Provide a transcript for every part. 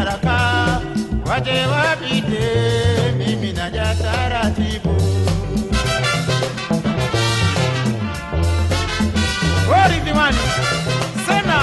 haraka waje wapite, mimi naja taratibu. Ridhiwani, sema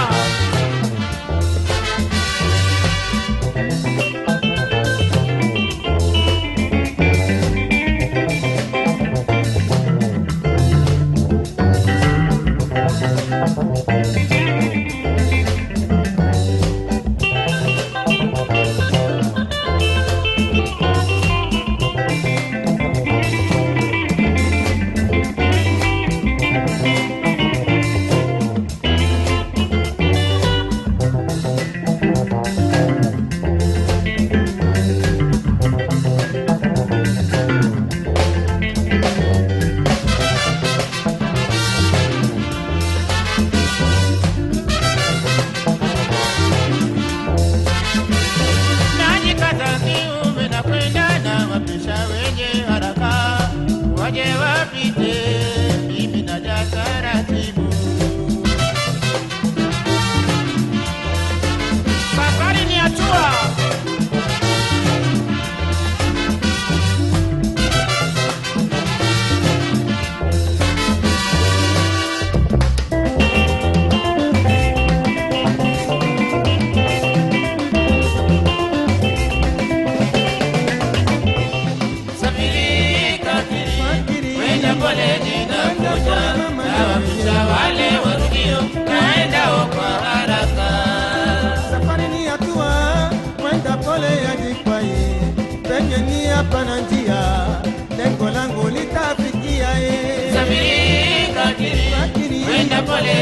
wale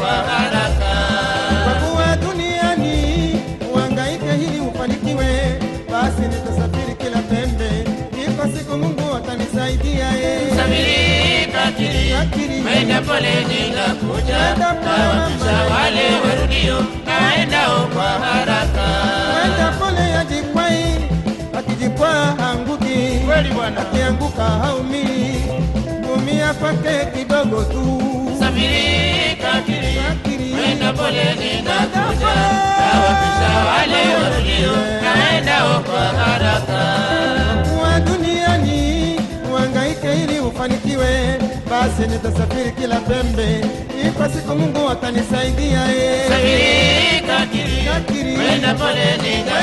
kwa haraka. Kwa kuwa duniani uhangaike hili ufanikiwe, basi nitasafiri kila pembe, iko siku Mungu atanisaidia wenda pole ninakuja, nawapisha wale warudio, naenda kwa haraka. Mwenda pole yajikwai, akijikwaa anguki, akianguka kwake kidogo tu. Safiri kakiri, wenda pole ninakuja, nawapisha wale naenda kwa haraka. duniani uhangaike ili ufanikiwe, basi nitasafiri kila pembe, ipa siku Mungu atanisaidia. Safiri kakiri, wenda pole ninakuja,